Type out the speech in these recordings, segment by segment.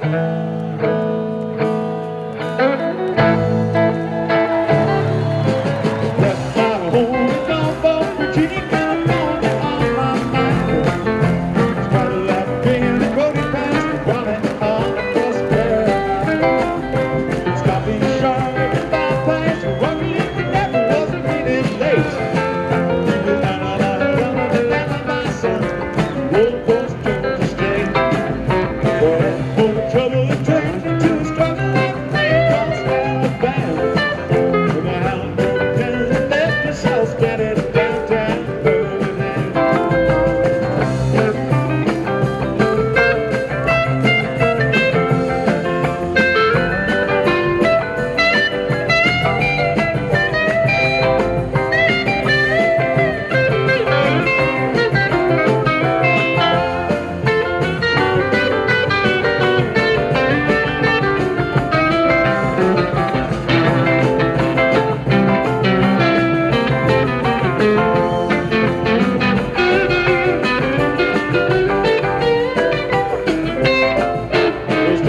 Oh,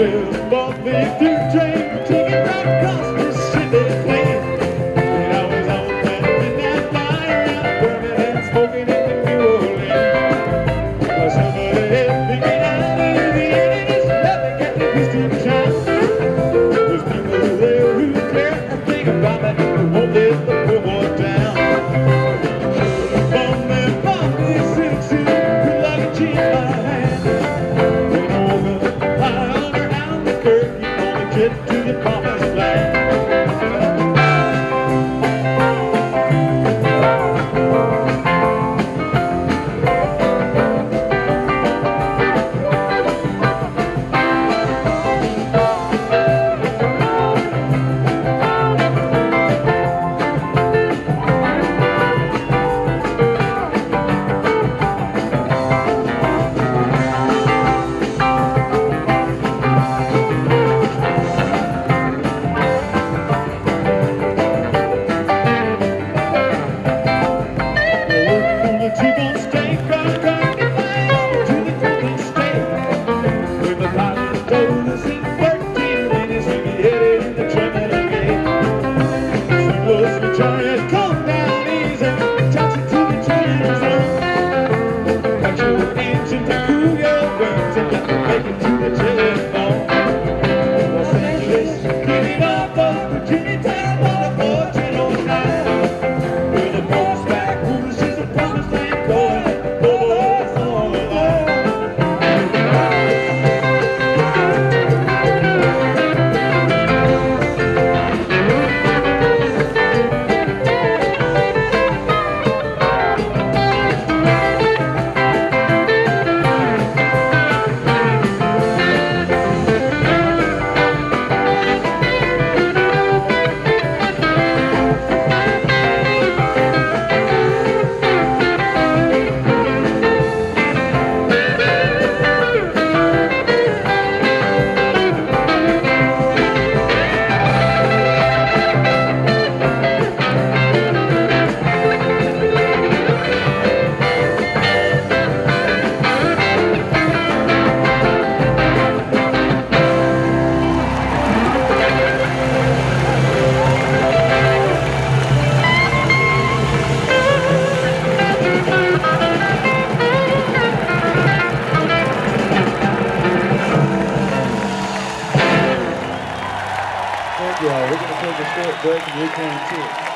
do, but they do. Thank you all. We're going to take a short break and to it.